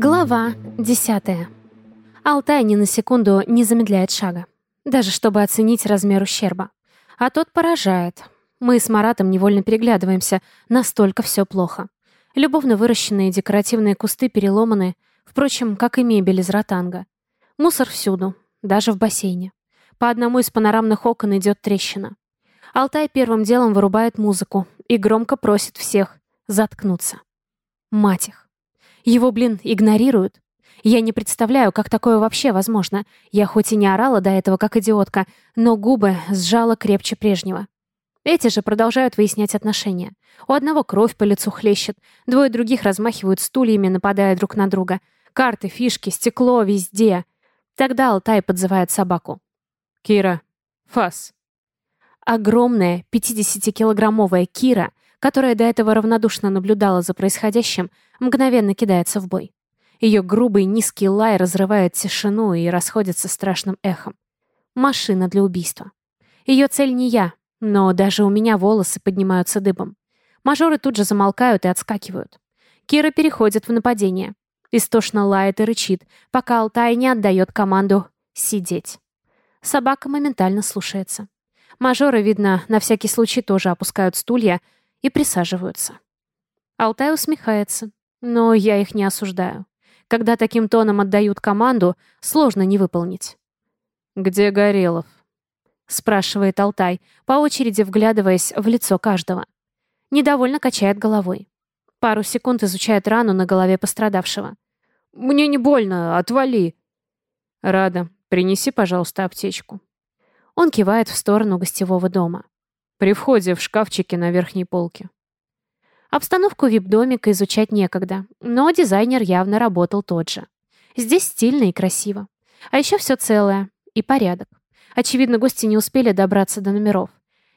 Глава 10. Алтай ни на секунду не замедляет шага, даже чтобы оценить размер ущерба. А тот поражает. Мы с Маратом невольно переглядываемся, настолько все плохо. Любовно выращенные декоративные кусты переломаны, впрочем, как и мебель из ротанга. Мусор всюду, даже в бассейне. По одному из панорамных окон идет трещина. Алтай первым делом вырубает музыку и громко просит всех заткнуться. Мать их. Его, блин, игнорируют. Я не представляю, как такое вообще возможно. Я хоть и не орала до этого, как идиотка, но губы сжала крепче прежнего. Эти же продолжают выяснять отношения. У одного кровь по лицу хлещет, двое других размахивают стульями, нападая друг на друга. Карты, фишки, стекло везде. Тогда Алтай подзывает собаку. «Кира, фас». Огромная 50-килограммовая Кира, которая до этого равнодушно наблюдала за происходящим, мгновенно кидается в бой. Ее грубый низкий лай разрывает тишину и расходится страшным эхом. Машина для убийства. Ее цель не я, но даже у меня волосы поднимаются дыбом. Мажоры тут же замолкают и отскакивают. Кира переходит в нападение. Истошно лает и рычит, пока Алтай не отдает команду «сидеть». Собака моментально слушается. Мажоры, видно, на всякий случай тоже опускают стулья и присаживаются. Алтай усмехается, но я их не осуждаю. Когда таким тоном отдают команду, сложно не выполнить. «Где Горелов?» — спрашивает Алтай, по очереди вглядываясь в лицо каждого. Недовольно качает головой. Пару секунд изучает рану на голове пострадавшего. «Мне не больно, отвали!» «Рада, принеси, пожалуйста, аптечку». Он кивает в сторону гостевого дома. При входе в шкафчике на верхней полке. Обстановку вип-домика изучать некогда, но дизайнер явно работал тот же. Здесь стильно и красиво. А еще все целое и порядок. Очевидно, гости не успели добраться до номеров.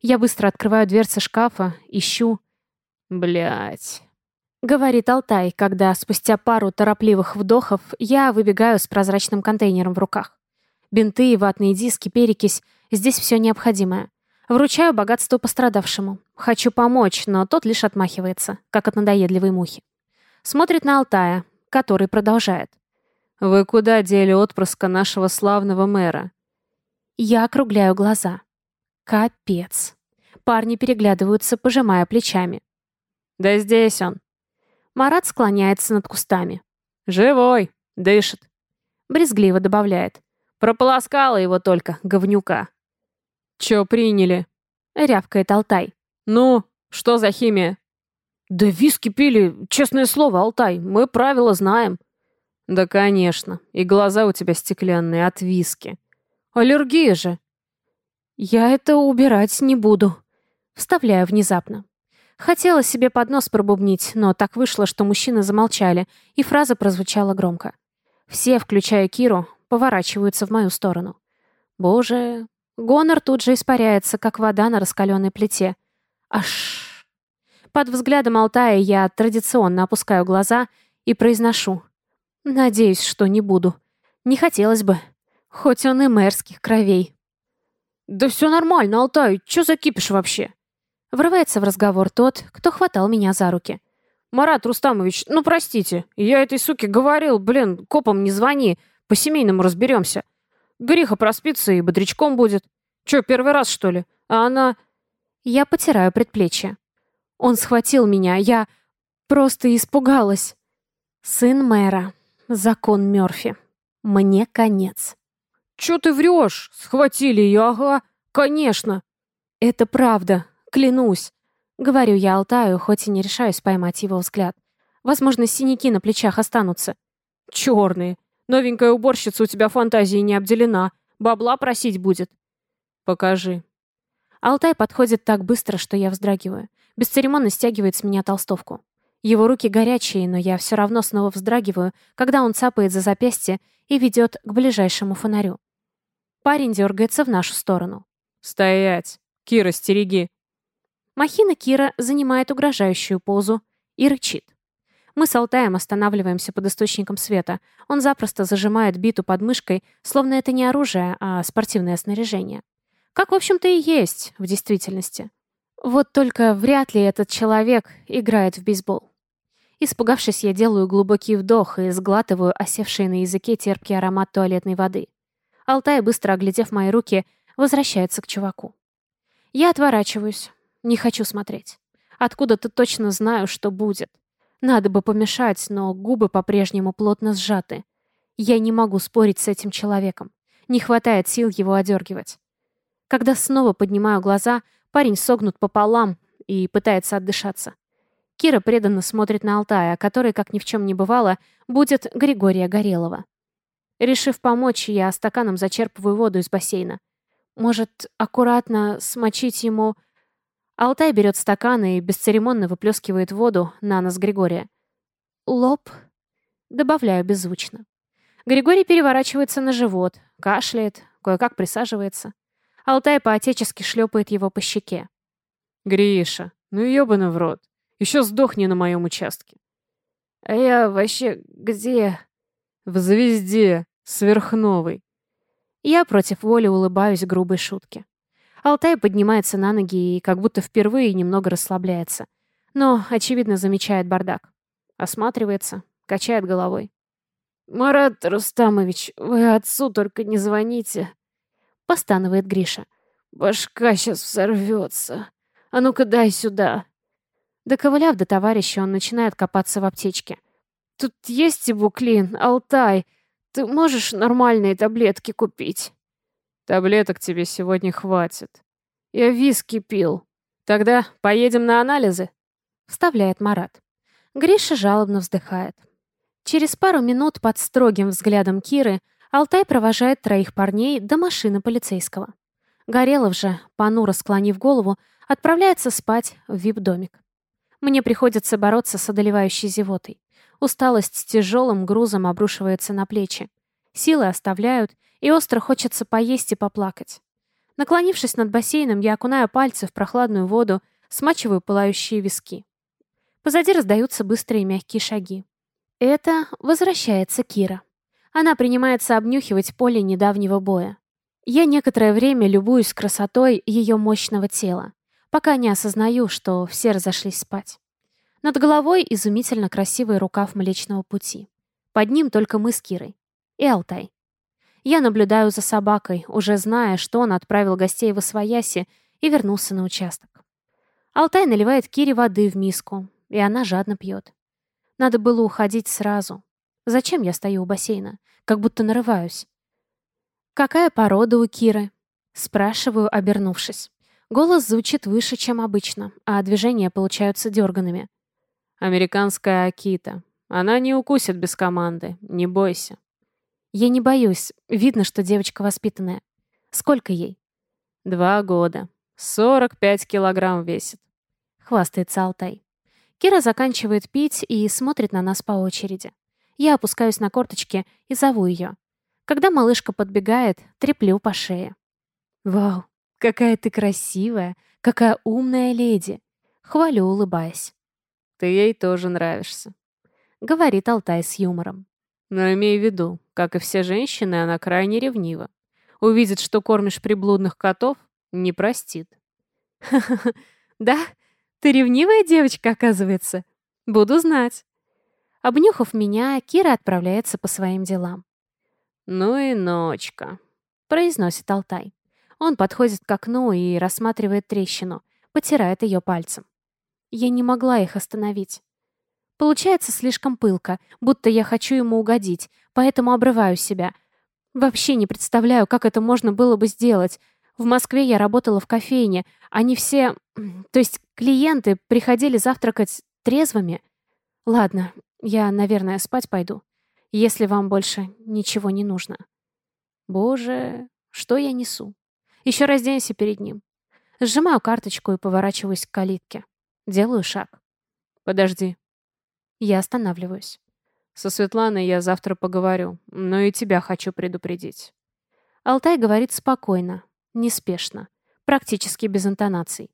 Я быстро открываю дверцы шкафа, ищу. Блять. Говорит Алтай, когда спустя пару торопливых вдохов я выбегаю с прозрачным контейнером в руках. Бинты, ватные диски, перекись. Здесь все необходимое. Вручаю богатство пострадавшему. Хочу помочь, но тот лишь отмахивается, как от надоедливой мухи. Смотрит на Алтая, который продолжает. «Вы куда дели отпрыска нашего славного мэра?» Я округляю глаза. Капец. Парни переглядываются, пожимая плечами. «Да здесь он». Марат склоняется над кустами. «Живой, дышит». Брезгливо добавляет. «Прополоскала его только, говнюка». «Чё приняли?» — рявкает Алтай. «Ну, что за химия?» «Да виски пили, честное слово, Алтай, мы правила знаем». «Да, конечно, и глаза у тебя стеклянные от виски». «Аллергия же». «Я это убирать не буду», — вставляю внезапно. Хотела себе под нос пробубнить, но так вышло, что мужчины замолчали, и фраза прозвучала громко. Все, включая Киру, поворачиваются в мою сторону. Боже, Гонор тут же испаряется, как вода на раскаленной плите. Аж. Под взглядом Алтая я традиционно опускаю глаза и произношу. Надеюсь, что не буду. Не хотелось бы. Хоть он и мэрских кровей. «Да все нормально, Алтай, что за кипиш вообще?» Врывается в разговор тот, кто хватал меня за руки. «Марат Рустамович, ну простите, я этой суке говорил, блин, копам не звони, по-семейному разберемся. Гриха проспится и бодрячком будет. Че, первый раз, что ли? А она... Я потираю предплечье. Он схватил меня, я просто испугалась. Сын мэра. Закон Мёрфи. Мне конец. Чё ты врешь? Схватили ее, ага. Конечно. Это правда, клянусь. Говорю я Алтаю, хоть и не решаюсь поймать его взгляд. Возможно, синяки на плечах останутся. Черные. Новенькая уборщица у тебя фантазией не обделена. Бабла просить будет. Покажи. Алтай подходит так быстро, что я вздрагиваю. Бесцеремонно стягивает с меня толстовку. Его руки горячие, но я все равно снова вздрагиваю, когда он цапает за запястье и ведет к ближайшему фонарю. Парень дергается в нашу сторону. «Стоять! Кира, стереги!» Махина Кира занимает угрожающую позу и рычит. Мы с Алтаем останавливаемся под источником света. Он запросто зажимает биту под мышкой, словно это не оружие, а спортивное снаряжение. Как, в общем-то, и есть в действительности. Вот только вряд ли этот человек играет в бейсбол. Испугавшись, я делаю глубокий вдох и сглатываю осевший на языке терпкий аромат туалетной воды. Алтай, быстро оглядев мои руки, возвращается к чуваку. Я отворачиваюсь. Не хочу смотреть. Откуда-то точно знаю, что будет. Надо бы помешать, но губы по-прежнему плотно сжаты. Я не могу спорить с этим человеком. Не хватает сил его одергивать. Когда снова поднимаю глаза, парень согнут пополам и пытается отдышаться. Кира преданно смотрит на Алтая, который, как ни в чем не бывало, будет Григория Горелова. Решив помочь, я стаканом зачерпываю воду из бассейна. Может, аккуратно смочить ему... Алтай берет стакан и бесцеремонно выплескивает воду на нос Григория. Лоб. Добавляю беззвучно. Григорий переворачивается на живот, кашляет, кое-как присаживается. Алтай по-отечески шлепает его по щеке. «Гриша, ну ёбаный в рот. Еще сдохни на моем участке». «А я вообще где?» «В звезде, сверхновой». Я против воли улыбаюсь грубой шутке. Алтай поднимается на ноги и как будто впервые немного расслабляется. Но, очевидно, замечает бардак. Осматривается, качает головой. «Марат Рустамович, вы отцу только не звоните», — постанывает Гриша. «Башка сейчас взорвется. А ну-ка дай сюда». Доковыляв до товарища, он начинает копаться в аптечке. «Тут есть ibуклин, Алтай. Ты можешь нормальные таблетки купить?» «Таблеток тебе сегодня хватит». «Я виски пил». «Тогда поедем на анализы?» Вставляет Марат. Гриша жалобно вздыхает. Через пару минут под строгим взглядом Киры Алтай провожает троих парней до машины полицейского. Горелов же, понуро склонив голову, отправляется спать в вип-домик. Мне приходится бороться с одолевающей зевотой. Усталость тяжелым грузом обрушивается на плечи. Силы оставляют, и остро хочется поесть и поплакать. Наклонившись над бассейном, я окунаю пальцы в прохладную воду, смачиваю пылающие виски. Позади раздаются быстрые мягкие шаги. Это возвращается Кира. Она принимается обнюхивать поле недавнего боя. Я некоторое время любуюсь красотой ее мощного тела, пока не осознаю, что все разошлись спать. Над головой изумительно красивый рукав Млечного Пути. Под ним только мы с Кирой. И Алтай. Я наблюдаю за собакой, уже зная, что он отправил гостей в Освояси и вернулся на участок. Алтай наливает Кире воды в миску, и она жадно пьет. Надо было уходить сразу. Зачем я стою у бассейна? Как будто нарываюсь. «Какая порода у Киры?» Спрашиваю, обернувшись. Голос звучит выше, чем обычно, а движения получаются дерганными. «Американская Акита. Она не укусит без команды, не бойся». «Я не боюсь. Видно, что девочка воспитанная. Сколько ей?» «Два года. Сорок пять килограмм весит», — хвастается Алтай. Кира заканчивает пить и смотрит на нас по очереди. Я опускаюсь на корточки и зову ее. Когда малышка подбегает, треплю по шее. «Вау, какая ты красивая, какая умная леди!» Хвалю, улыбаясь. «Ты ей тоже нравишься», — говорит Алтай с юмором. «Но имей в виду, как и все женщины, она крайне ревнива. Увидит, что кормишь приблудных котов, не простит». «Ха-ха-ха, да? Ты ревнивая девочка, оказывается? Буду знать». Обнюхав меня, Кира отправляется по своим делам. «Ну и ночка», — произносит Алтай. Он подходит к окну и рассматривает трещину, потирает ее пальцем. Я не могла их остановить. Получается слишком пылко, будто я хочу ему угодить, поэтому обрываю себя. Вообще не представляю, как это можно было бы сделать. В Москве я работала в кофейне. Они все... То есть клиенты приходили завтракать трезвыми. Ладно, я, наверное, спать пойду, если вам больше ничего не нужно. Боже, что я несу? Еще разденься перед ним. Сжимаю карточку и поворачиваюсь к калитке. Делаю шаг. Подожди. Я останавливаюсь. Со Светланой я завтра поговорю, но и тебя хочу предупредить. Алтай говорит спокойно, неспешно, практически без интонаций.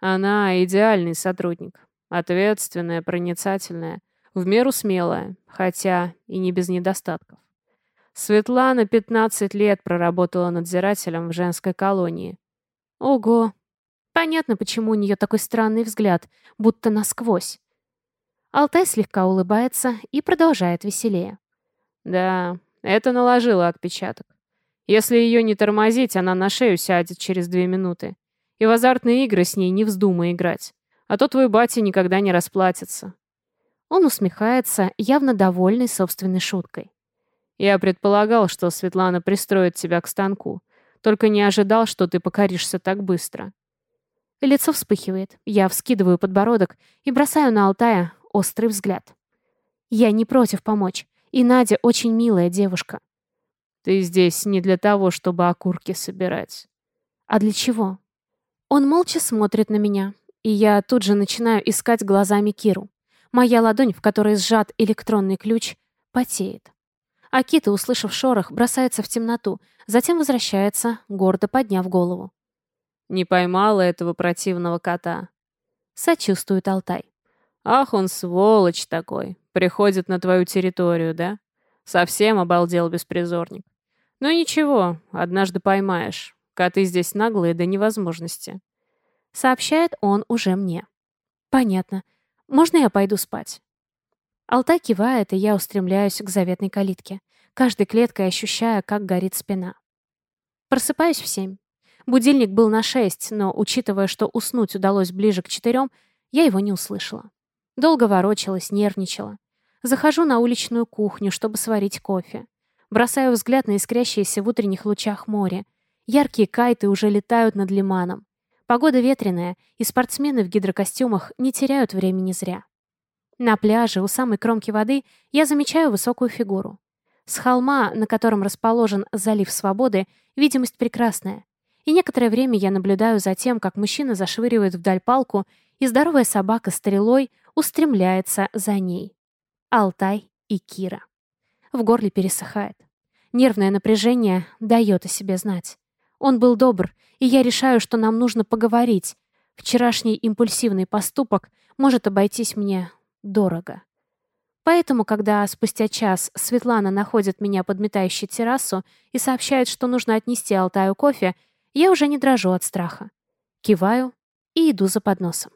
Она идеальный сотрудник. Ответственная, проницательная, в меру смелая, хотя и не без недостатков. Светлана 15 лет проработала надзирателем в женской колонии. Ого! Понятно, почему у нее такой странный взгляд, будто насквозь. Алтай слегка улыбается и продолжает веселее. Да, это наложило отпечаток. Если ее не тормозить, она на шею сядет через две минуты. И в азартные игры с ней не вздумай играть. А то твой батя никогда не расплатится. Он усмехается, явно довольный собственной шуткой. Я предполагал, что Светлана пристроит тебя к станку. Только не ожидал, что ты покоришься так быстро. Лицо вспыхивает. Я вскидываю подбородок и бросаю на Алтая острый взгляд. Я не против помочь. И Надя очень милая девушка. Ты здесь не для того, чтобы окурки собирать. А для чего? Он молча смотрит на меня, и я тут же начинаю искать глазами Киру. Моя ладонь, в которой сжат электронный ключ, потеет. Акита, услышав шорох, бросается в темноту, затем возвращается, гордо подняв голову. «Не поймала этого противного кота», — сочувствует Алтай. «Ах, он сволочь такой. Приходит на твою территорию, да? Совсем обалдел беспризорник. Ну ничего, однажды поймаешь. Коты здесь наглые до невозможности». Сообщает он уже мне. «Понятно. Можно я пойду спать?» Алтай кивает, и я устремляюсь к заветной калитке, каждой клеткой ощущая, как горит спина. Просыпаюсь в семь. Будильник был на шесть, но, учитывая, что уснуть удалось ближе к четырем, я его не услышала. Долго ворочалась, нервничала. Захожу на уличную кухню, чтобы сварить кофе. Бросаю взгляд на искрящееся в утренних лучах море. Яркие кайты уже летают над лиманом. Погода ветреная, и спортсмены в гидрокостюмах не теряют времени зря. На пляже у самой кромки воды я замечаю высокую фигуру. С холма, на котором расположен залив Свободы, видимость прекрасная. И некоторое время я наблюдаю за тем, как мужчина зашвыривает вдаль палку, и здоровая собака стрелой устремляется за ней. Алтай и Кира. В горле пересыхает. Нервное напряжение дает о себе знать. Он был добр, и я решаю, что нам нужно поговорить. Вчерашний импульсивный поступок может обойтись мне дорого. Поэтому, когда спустя час Светлана находит меня подметающей террасу и сообщает, что нужно отнести Алтаю кофе, я уже не дрожу от страха. Киваю и иду за подносом.